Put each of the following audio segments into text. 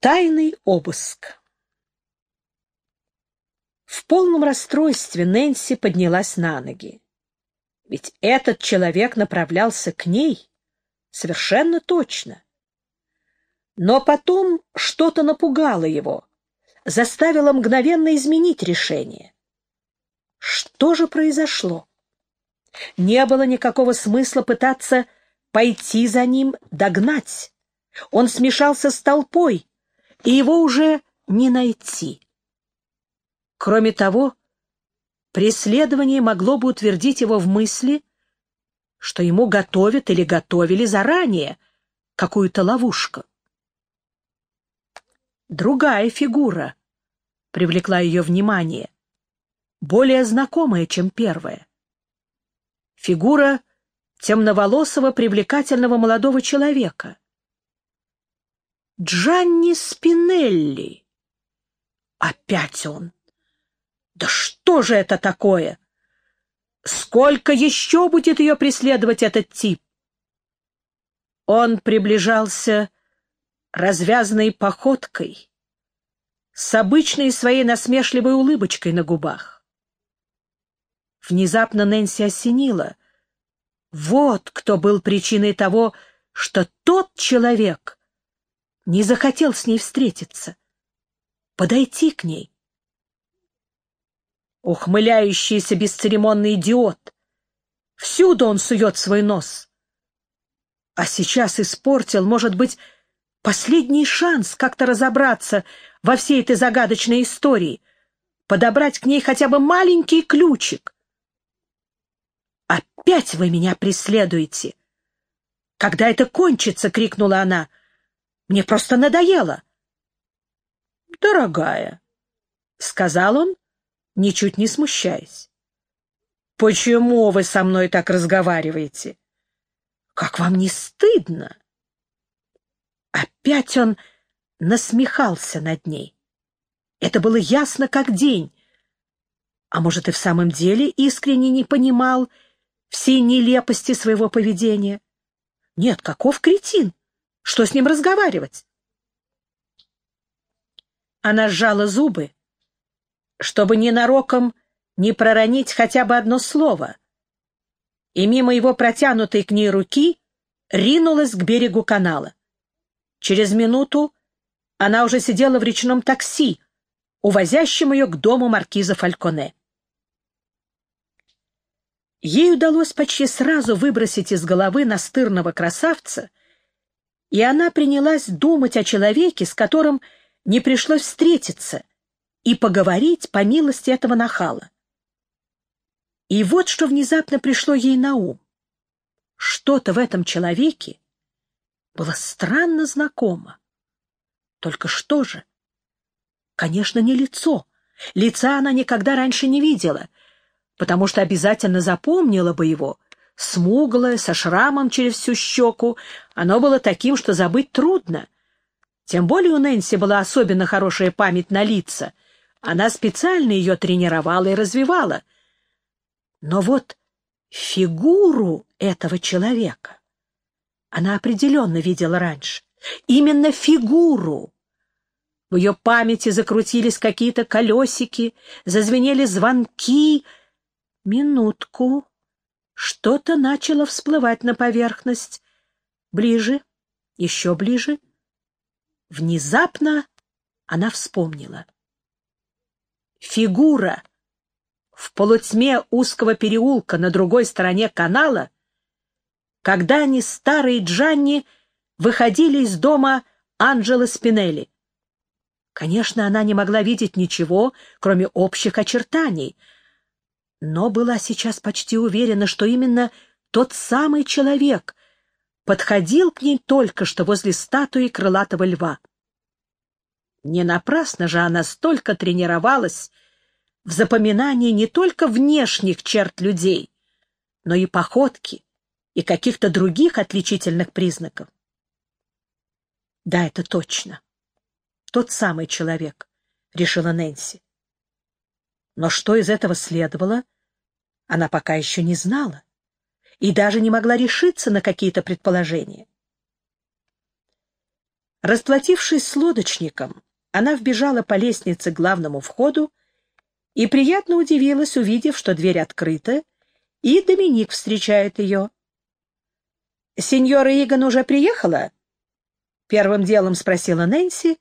Тайный обыск. В полном расстройстве Нэнси поднялась на ноги. Ведь этот человек направлялся к ней совершенно точно. Но потом что-то напугало его, заставило мгновенно изменить решение. Что же произошло? Не было никакого смысла пытаться пойти за ним, догнать. Он смешался с толпой, и его уже не найти. Кроме того, преследование могло бы утвердить его в мысли, что ему готовят или готовили заранее какую-то ловушку. Другая фигура привлекла ее внимание, более знакомая, чем первая. Фигура темноволосого привлекательного молодого человека. Джанни Спинелли. Опять он. Да что же это такое? Сколько еще будет ее преследовать этот тип? Он приближался развязанной походкой, с обычной своей насмешливой улыбочкой на губах. Внезапно Нэнси осенила. Вот кто был причиной того, что тот человек не захотел с ней встретиться, подойти к ней. Ухмыляющийся бесцеремонный идиот. Всюду он сует свой нос. А сейчас испортил, может быть, последний шанс как-то разобраться во всей этой загадочной истории, подобрать к ней хотя бы маленький ключик. «Опять вы меня преследуете!» «Когда это кончится?» — крикнула она. Мне просто надоело. — Дорогая, — сказал он, ничуть не смущаясь. — Почему вы со мной так разговариваете? Как вам не стыдно? Опять он насмехался над ней. Это было ясно как день. А может, и в самом деле искренне не понимал всей нелепости своего поведения? Нет, каков кретин! Что с ним разговаривать? Она сжала зубы, чтобы ненароком не проронить хотя бы одно слово, и мимо его протянутой к ней руки ринулась к берегу канала. Через минуту она уже сидела в речном такси, увозящем ее к дому маркиза Фальконе. Ей удалось почти сразу выбросить из головы настырного красавца и она принялась думать о человеке, с которым не пришлось встретиться, и поговорить по милости этого нахала. И вот что внезапно пришло ей на ум. Что-то в этом человеке было странно знакомо. Только что же? Конечно, не лицо. Лица она никогда раньше не видела, потому что обязательно запомнила бы его — смуглое, со шрамом через всю щеку. Оно было таким, что забыть трудно. Тем более у Нэнси была особенно хорошая память на лица. Она специально ее тренировала и развивала. Но вот фигуру этого человека она определенно видела раньше. Именно фигуру. В ее памяти закрутились какие-то колесики, зазвенели звонки. Минутку. Что-то начало всплывать на поверхность. Ближе, еще ближе. Внезапно она вспомнила. Фигура в полутьме узкого переулка на другой стороне канала, когда они, старые Джанни, выходили из дома Анджело Спинелли. Конечно, она не могла видеть ничего, кроме общих очертаний — но была сейчас почти уверена, что именно тот самый человек подходил к ней только что возле статуи крылатого льва. Не напрасно же она столько тренировалась в запоминании не только внешних черт людей, но и походки и каких-то других отличительных признаков. Да, это точно. Тот самый человек, — решила Нэнси. Но что из этого следовало, она пока еще не знала и даже не могла решиться на какие-то предположения. Расплатившись с лодочником, она вбежала по лестнице к главному входу и приятно удивилась, увидев, что дверь открыта, и Доминик встречает ее. «Сеньора Игон уже приехала?» Первым делом спросила Нэнси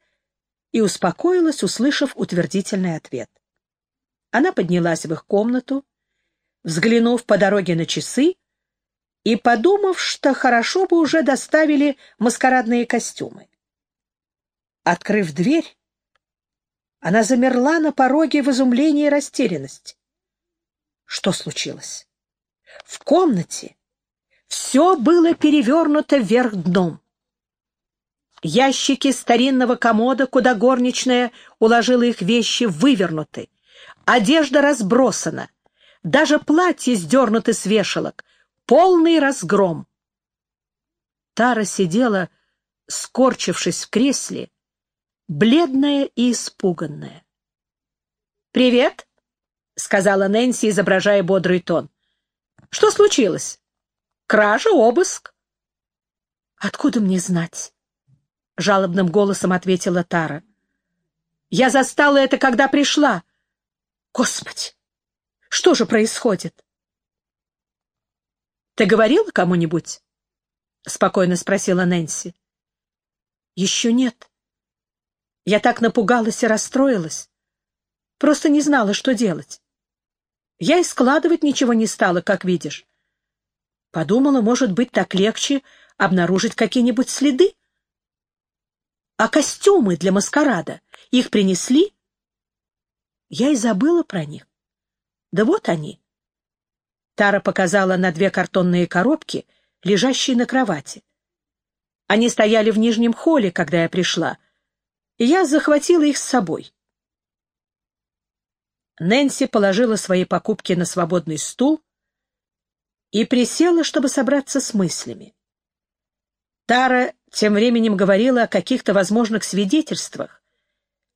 и успокоилась, услышав утвердительный ответ. Она поднялась в их комнату, взглянув по дороге на часы и подумав, что хорошо бы уже доставили маскарадные костюмы. Открыв дверь, она замерла на пороге в изумлении и растерянности. Что случилось? В комнате все было перевернуто вверх дном. Ящики старинного комода, куда горничная уложила их вещи, вывернуты. Одежда разбросана. Даже платье сдернуты с вешалок. Полный разгром. Тара сидела, скорчившись в кресле, бледная и испуганная. «Привет», — сказала Нэнси, изображая бодрый тон. «Что случилось? Кража, обыск?» «Откуда мне знать?» — жалобным голосом ответила Тара. «Я застала это, когда пришла. Господи, что же происходит?» «Ты говорила кому-нибудь?» — спокойно спросила Нэнси. «Еще нет. Я так напугалась и расстроилась. Просто не знала, что делать. Я и складывать ничего не стала, как видишь. Подумала, может быть, так легче обнаружить какие-нибудь следы. А костюмы для маскарада их принесли? Я и забыла про них. Да вот они. Тара показала на две картонные коробки, лежащие на кровати. Они стояли в нижнем холле, когда я пришла, и я захватила их с собой. Нэнси положила свои покупки на свободный стул и присела, чтобы собраться с мыслями. Тара тем временем говорила о каких-то возможных свидетельствах,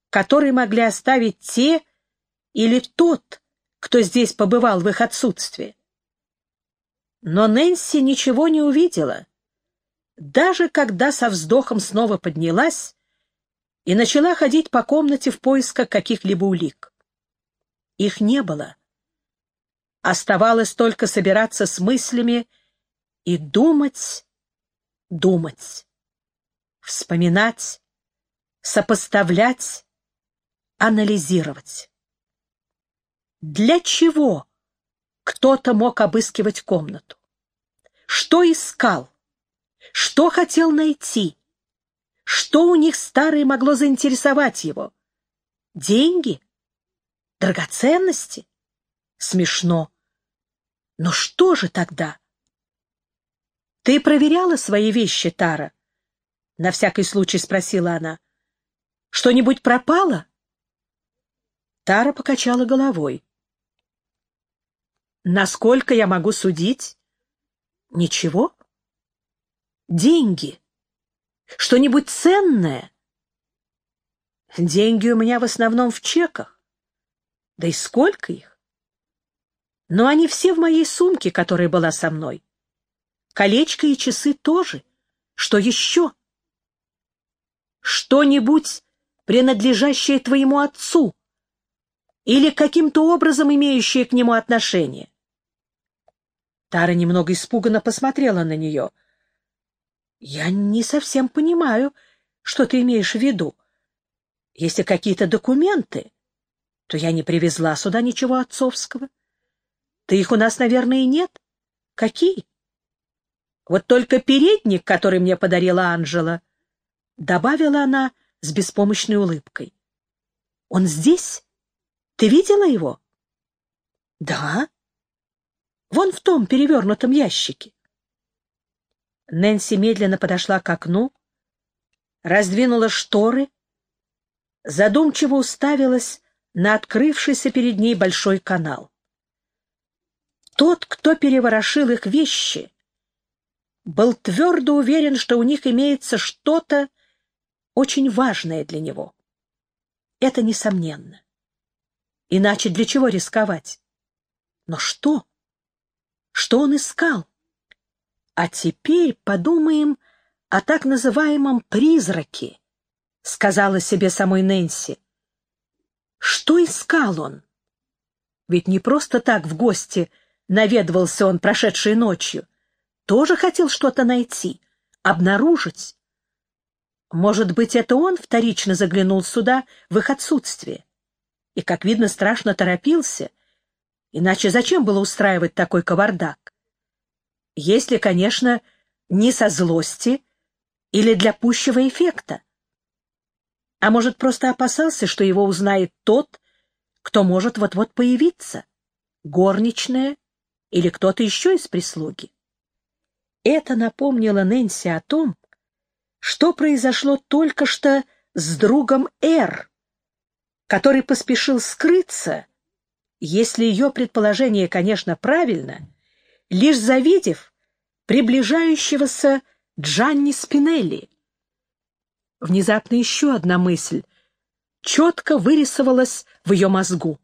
которые могли оставить те или тот, кто здесь побывал в их отсутствии. Но Нэнси ничего не увидела. Даже когда со вздохом снова поднялась, и начала ходить по комнате в поисках каких-либо улик. Их не было. Оставалось только собираться с мыслями и думать, думать, вспоминать, сопоставлять, анализировать. Для чего кто-то мог обыскивать комнату? Что искал? Что хотел найти? Что у них старое могло заинтересовать его? Деньги? Драгоценности? Смешно. Но что же тогда? Ты проверяла свои вещи, Тара? На всякий случай спросила она. Что-нибудь пропало? Тара покачала головой. Насколько я могу судить? Ничего. Деньги. Что-нибудь ценное? Деньги у меня в основном в чеках. Да и сколько их? Но они все в моей сумке, которая была со мной. Колечко и часы тоже. Что еще? Что-нибудь, принадлежащее твоему отцу или каким-то образом имеющее к нему отношение. Тара немного испуганно посмотрела на нее. Я не совсем понимаю, что ты имеешь в виду. Если какие-то документы, то я не привезла сюда ничего отцовского. Ты их у нас, наверное, и нет. Какие? Вот только передник, который мне подарила Анжела, — добавила она с беспомощной улыбкой. Он здесь? Ты видела его? Да. Вон в том перевернутом ящике. Нэнси медленно подошла к окну, раздвинула шторы, задумчиво уставилась на открывшийся перед ней большой канал. Тот, кто переворошил их вещи, был твердо уверен, что у них имеется что-то очень важное для него. Это несомненно. Иначе для чего рисковать? Но что? Что он искал? А теперь подумаем о так называемом призраке, — сказала себе самой Нэнси. Что искал он? Ведь не просто так в гости наведывался он прошедшей ночью. Тоже хотел что-то найти, обнаружить. Может быть, это он вторично заглянул сюда в их отсутствие. И, как видно, страшно торопился. Иначе зачем было устраивать такой кавардак? Если, конечно, не со злости или для пущего эффекта. А может, просто опасался, что его узнает тот, кто может вот-вот появиться? Горничная или кто-то еще из прислуги? Это напомнило Нэнси о том, что произошло только что с другом Эр, который поспешил скрыться, если ее предположение, конечно, правильно, лишь завидев приближающегося Джанни Спинелли. Внезапно еще одна мысль четко вырисовалась в ее мозгу.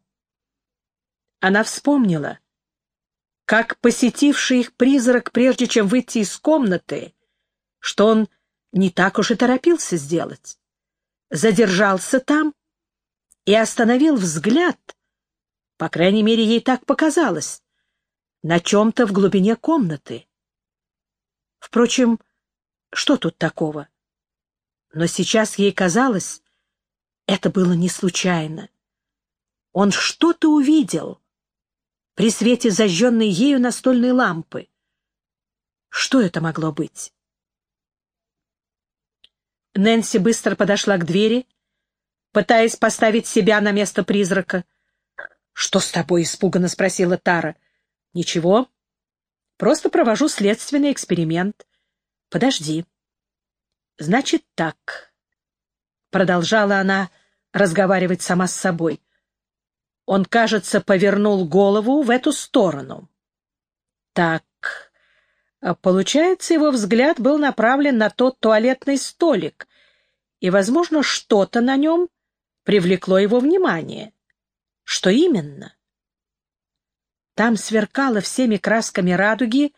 Она вспомнила, как посетивший их призрак, прежде чем выйти из комнаты, что он не так уж и торопился сделать. Задержался там и остановил взгляд, по крайней мере, ей так показалось, на чем-то в глубине комнаты. Впрочем, что тут такого? Но сейчас ей казалось, это было не случайно. Он что-то увидел при свете зажженной ею настольной лампы. Что это могло быть? Нэнси быстро подошла к двери, пытаясь поставить себя на место призрака. — Что с тобой? — испуганно спросила Тара. — Ничего. Просто провожу следственный эксперимент. Подожди. Значит так, — продолжала она разговаривать сама с собой. Он, кажется, повернул голову в эту сторону. Так, получается, его взгляд был направлен на тот туалетный столик, и, возможно, что-то на нем привлекло его внимание. Что именно? Там сверкало всеми красками радуги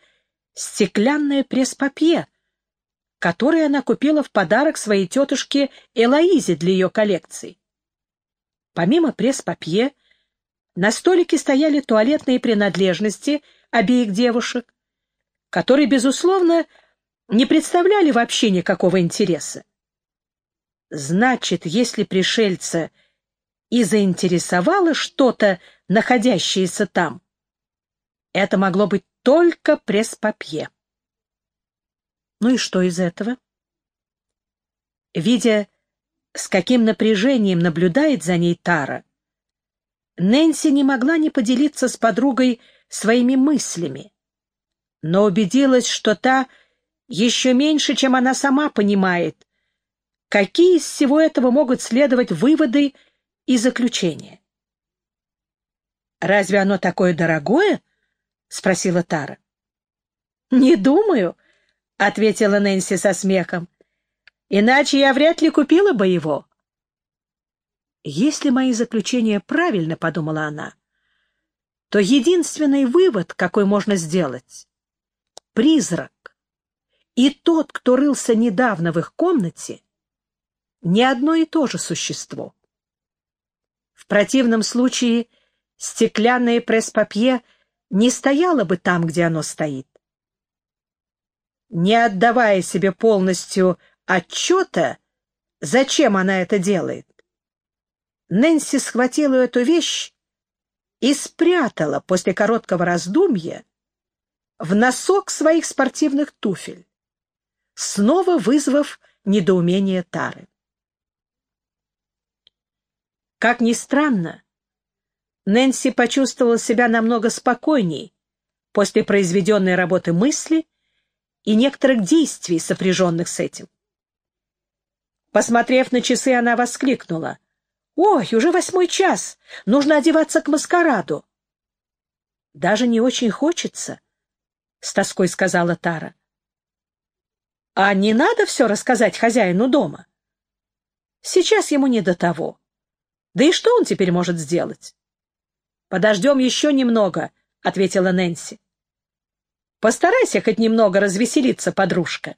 стеклянное пресс-папье, который она купила в подарок своей тетушке Элоизе для ее коллекции. Помимо пресс-папье, на столике стояли туалетные принадлежности обеих девушек, которые, безусловно, не представляли вообще никакого интереса. Значит, если пришельца и заинтересовало что-то, находящееся там, это могло быть только пресс-папье. Ну и что из этого? Видя, с каким напряжением наблюдает за ней Тара, Нэнси не могла не поделиться с подругой своими мыслями, но убедилась, что та еще меньше, чем она сама понимает, какие из всего этого могут следовать выводы и заключения. «Разве оно такое дорогое?» — спросила Тара. «Не думаю», — ответила Нэнси со смехом. «Иначе я вряд ли купила бы его». «Если мои заключения правильно, — подумала она, — то единственный вывод, какой можно сделать — призрак. И тот, кто рылся недавно в их комнате, не одно и то же существо. В противном случае стеклянное пресс-папье не стояло бы там, где оно стоит не отдавая себе полностью отчета, зачем она это делает. Нэнси схватила эту вещь и спрятала после короткого раздумья в носок своих спортивных туфель, снова вызвав недоумение Тары. Как ни странно, Нэнси почувствовала себя намного спокойней после произведенной работы мысли и некоторых действий, сопряженных с этим. Посмотрев на часы, она воскликнула. «Ой, уже восьмой час! Нужно одеваться к маскараду!» «Даже не очень хочется», — с тоской сказала Тара. «А не надо все рассказать хозяину дома? Сейчас ему не до того. Да и что он теперь может сделать?» «Подождем еще немного», — ответила Нэнси. Постарайся хоть немного развеселиться, подружка.